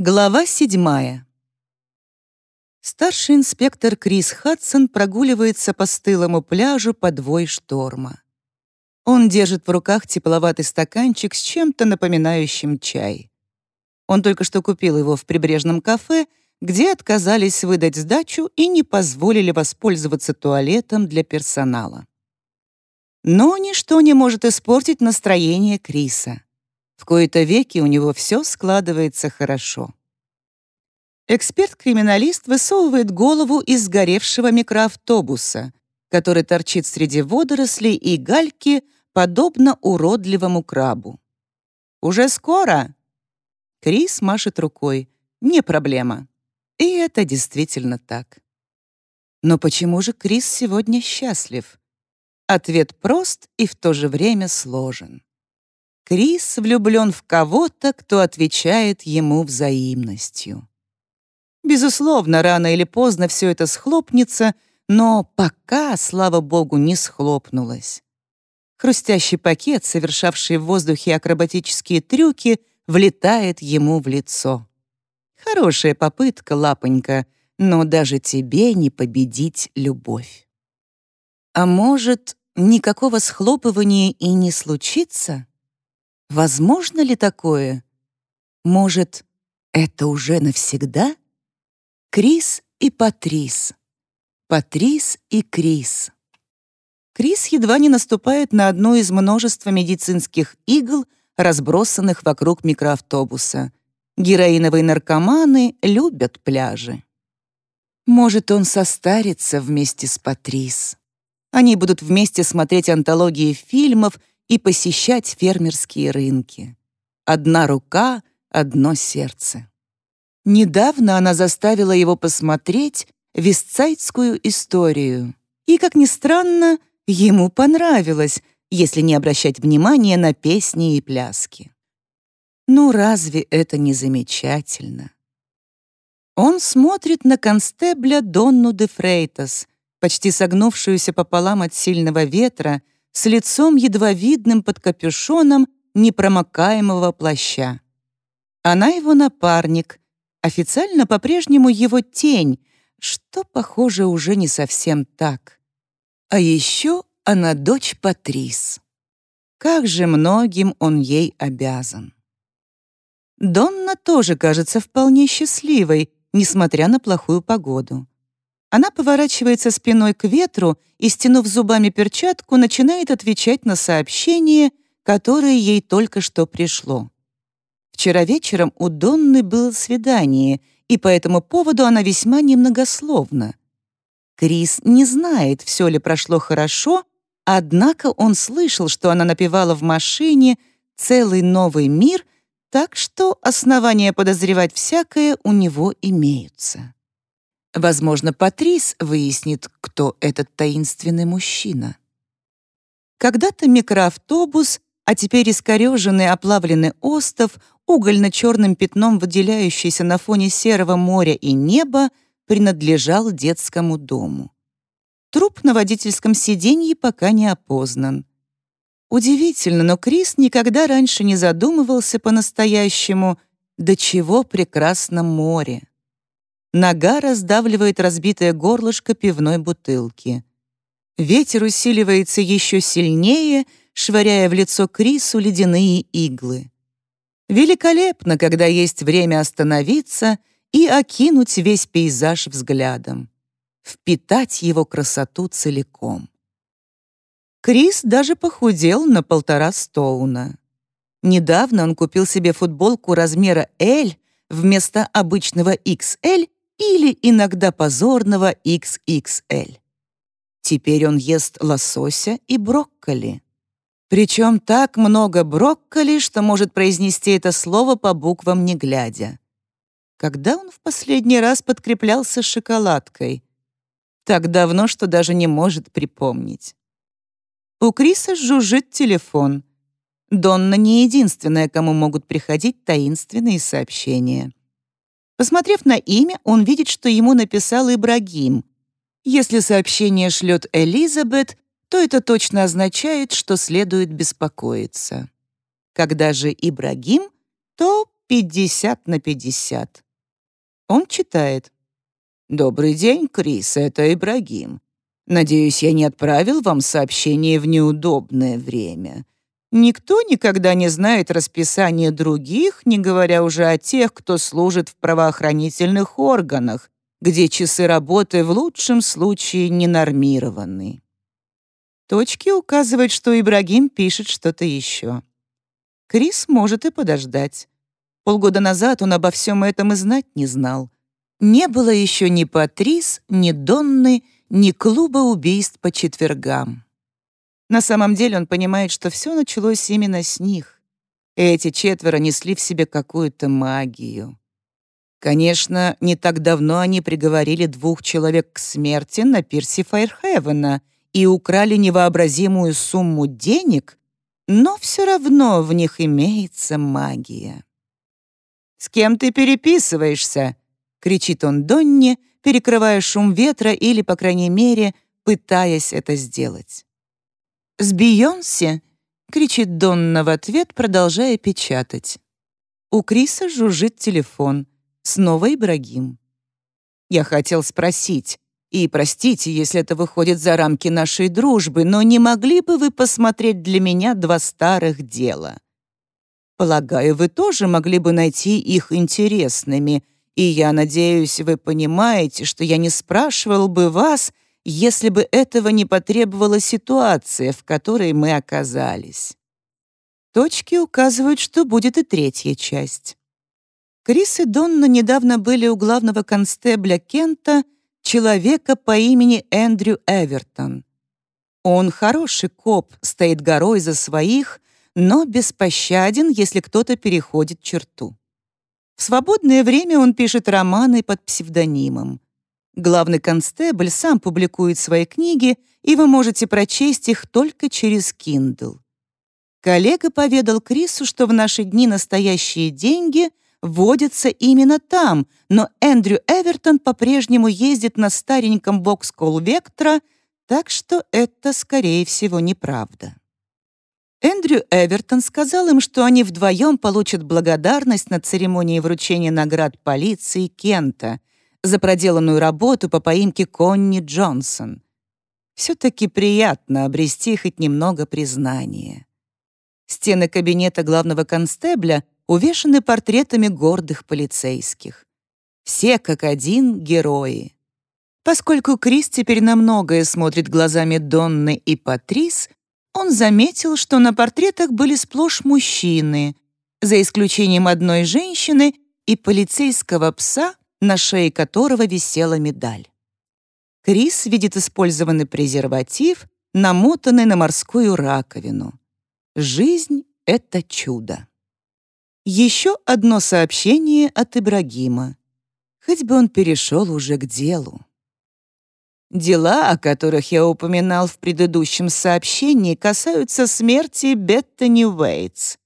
Глава седьмая. Старший инспектор Крис Хадсон прогуливается по стылому пляжу под вой шторма. Он держит в руках тепловатый стаканчик с чем-то напоминающим чай. Он только что купил его в прибрежном кафе, где отказались выдать сдачу и не позволили воспользоваться туалетом для персонала. Но ничто не может испортить настроение Криса. В кои-то веки у него все складывается хорошо. Эксперт-криминалист высовывает голову из сгоревшего микроавтобуса, который торчит среди водорослей и гальки, подобно уродливому крабу. «Уже скоро?» Крис машет рукой. «Не проблема». И это действительно так. Но почему же Крис сегодня счастлив? Ответ прост и в то же время сложен. Крис влюблен в кого-то, кто отвечает ему взаимностью. Безусловно, рано или поздно все это схлопнется, но пока, слава богу, не схлопнулось. Хрустящий пакет, совершавший в воздухе акробатические трюки, влетает ему в лицо. Хорошая попытка, лапонька, но даже тебе не победить любовь. А может, никакого схлопывания и не случится? Возможно ли такое? Может, это уже навсегда? Крис и Патрис. Патрис и Крис. Крис едва не наступает на одну из множества медицинских игл, разбросанных вокруг микроавтобуса. Героиновые наркоманы любят пляжи. Может, он состарится вместе с Патрис. Они будут вместе смотреть антологии фильмов и посещать фермерские рынки. Одна рука, одно сердце. Недавно она заставила его посмотреть вестсайдскую историю. И, как ни странно, ему понравилось, если не обращать внимания на песни и пляски. Ну разве это не замечательно? Он смотрит на констебля Донну де Фрейтас, почти согнувшуюся пополам от сильного ветра, с лицом едва видным под капюшоном непромокаемого плаща. Она его напарник, официально по-прежнему его тень, что, похоже, уже не совсем так. А еще она дочь Патрис. Как же многим он ей обязан. Донна тоже кажется вполне счастливой, несмотря на плохую погоду. Она поворачивается спиной к ветру и, стянув зубами перчатку, начинает отвечать на сообщение, которое ей только что пришло. Вчера вечером у Донны было свидание, и по этому поводу она весьма немногословна. Крис не знает, все ли прошло хорошо, однако он слышал, что она напевала в машине «Целый новый мир», так что основания подозревать всякое у него имеются. Возможно, Патрис выяснит, кто этот таинственный мужчина. Когда-то микроавтобус, а теперь искореженный оплавленный остов, угольно-черным пятном выделяющийся на фоне серого моря и неба, принадлежал детскому дому. Труп на водительском сиденье пока не опознан. Удивительно, но Крис никогда раньше не задумывался по-настоящему, до чего прекрасно море. Нога раздавливает разбитое горлышко пивной бутылки. Ветер усиливается еще сильнее, швыряя в лицо Крису ледяные иглы. Великолепно, когда есть время остановиться и окинуть весь пейзаж взглядом, впитать его красоту целиком. Крис даже похудел на полтора стоуна. Недавно он купил себе футболку размера L вместо обычного XL или иногда позорного XXL. Теперь он ест лосося и брокколи. Причем так много брокколи, что может произнести это слово по буквам не глядя. Когда он в последний раз подкреплялся шоколадкой? Так давно, что даже не может припомнить. У Криса жужжит телефон. Донна не единственная, кому могут приходить таинственные сообщения. Посмотрев на имя, он видит, что ему написал Ибрагим. Если сообщение шлет Элизабет, то это точно означает, что следует беспокоиться. Когда же Ибрагим, то 50 на 50. Он читает. «Добрый день, Крис, это Ибрагим. Надеюсь, я не отправил вам сообщение в неудобное время. Никто никогда не знает расписание других, не говоря уже о тех, кто служит в правоохранительных органах, где часы работы в лучшем случае не нормированы. Точки указывают, что Ибрагим пишет что-то еще. Крис может и подождать. Полгода назад он обо всем этом и знать не знал. Не было еще ни Патрис, ни Донны, ни клуба убийств по четвергам. На самом деле он понимает, что все началось именно с них. Эти четверо несли в себе какую-то магию. Конечно, не так давно они приговорили двух человек к смерти на пирсе Файрхевена и украли невообразимую сумму денег, но все равно в них имеется магия. «С кем ты переписываешься?» — кричит он Донне, перекрывая шум ветра или, по крайней мере, пытаясь это сделать. «С Бейонсе!» — кричит Донна в ответ, продолжая печатать. У Криса жужжит телефон. Снова Ибрагим. «Я хотел спросить, и простите, если это выходит за рамки нашей дружбы, но не могли бы вы посмотреть для меня два старых дела? Полагаю, вы тоже могли бы найти их интересными, и я надеюсь, вы понимаете, что я не спрашивал бы вас, если бы этого не потребовала ситуация, в которой мы оказались. Точки указывают, что будет и третья часть. Крис и Донна недавно были у главного констебля Кента, человека по имени Эндрю Эвертон. Он хороший коп, стоит горой за своих, но беспощаден, если кто-то переходит черту. В свободное время он пишет романы под псевдонимом. Главный констебль сам публикует свои книги, и вы можете прочесть их только через Kindle. Коллега поведал Крису, что в наши дни настоящие деньги водятся именно там, но Эндрю Эвертон по-прежнему ездит на стареньком Vectra, так что это, скорее всего, неправда. Эндрю Эвертон сказал им, что они вдвоем получат благодарность на церемонии вручения наград полиции Кента, за проделанную работу по поимке Конни Джонсон. Все-таки приятно обрести хоть немного признания. Стены кабинета главного констебля увешаны портретами гордых полицейских. Все как один герои. Поскольку Крис теперь на многое смотрит глазами Донны и Патрис, он заметил, что на портретах были сплошь мужчины, за исключением одной женщины и полицейского пса, на шее которого висела медаль. Крис видит использованный презерватив, намотанный на морскую раковину. Жизнь — это чудо. Еще одно сообщение от Ибрагима. Хоть бы он перешел уже к делу. Дела, о которых я упоминал в предыдущем сообщении, касаются смерти Беттани Уэйтс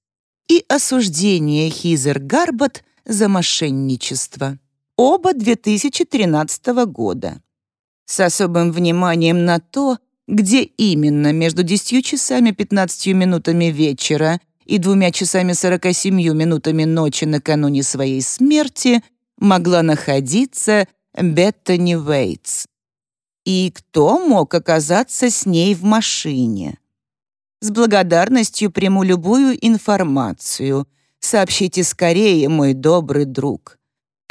и осуждения Хизер Гарбот за мошенничество оба 2013 года. С особым вниманием на то, где именно между 10 часами 15 минутами вечера и двумя часами 47 минутами ночи накануне своей смерти могла находиться Беттани Уэйтс. И кто мог оказаться с ней в машине? С благодарностью приму любую информацию. Сообщите скорее, мой добрый друг.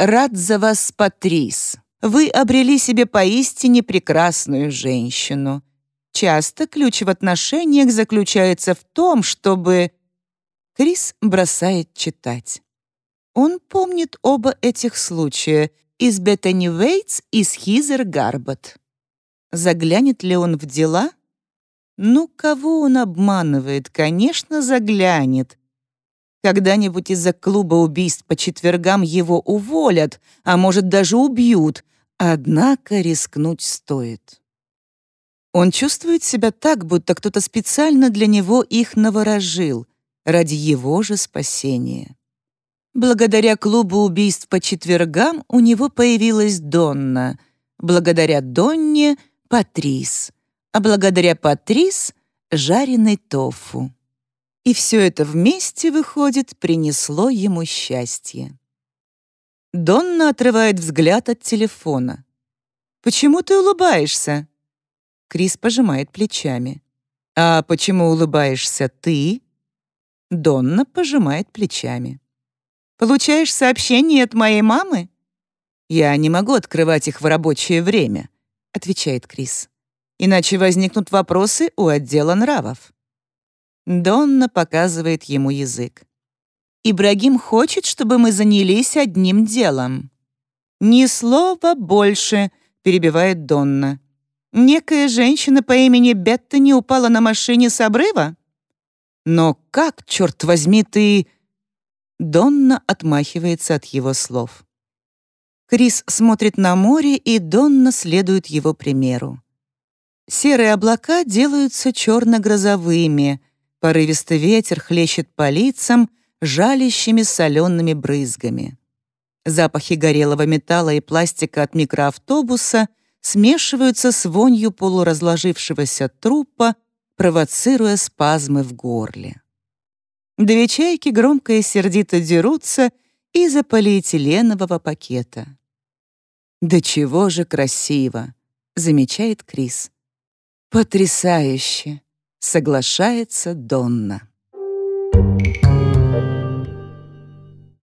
Рад за вас, Патрис. Вы обрели себе поистине прекрасную женщину. Часто ключ в отношениях заключается в том, чтобы... Крис бросает читать. Он помнит оба этих случая из Беттани Уэйтс и с Хизер Гарбот. Заглянет ли он в дела? Ну, кого он обманывает? Конечно, заглянет. Когда-нибудь из-за клуба убийств по четвергам его уволят, а может, даже убьют. Однако рискнуть стоит. Он чувствует себя так, будто кто-то специально для него их наворожил, ради его же спасения. Благодаря клубу убийств по четвергам у него появилась Донна, благодаря Донне — Патрис, а благодаря Патрис — жареный тофу. И все это вместе, выходит, принесло ему счастье. Донна отрывает взгляд от телефона. «Почему ты улыбаешься?» Крис пожимает плечами. «А почему улыбаешься ты?» Донна пожимает плечами. «Получаешь сообщение от моей мамы?» «Я не могу открывать их в рабочее время», — отвечает Крис. «Иначе возникнут вопросы у отдела нравов». Донна показывает ему язык. «Ибрагим хочет, чтобы мы занялись одним делом». «Ни слова больше», — перебивает Донна. «Некая женщина по имени Бетта не упала на машине с обрыва?» «Но как, черт возьми, ты...» Донна отмахивается от его слов. Крис смотрит на море, и Донна следует его примеру. Серые облака делаются черно-грозовыми — Порывистый ветер хлещет по лицам жалящими солеными брызгами. Запахи горелого металла и пластика от микроавтобуса смешиваются с вонью полуразложившегося трупа, провоцируя спазмы в горле. Две чайки громко и сердито дерутся из-за полиэтиленового пакета. «Да чего же красиво!» — замечает Крис. «Потрясающе!» Соглашается Донна.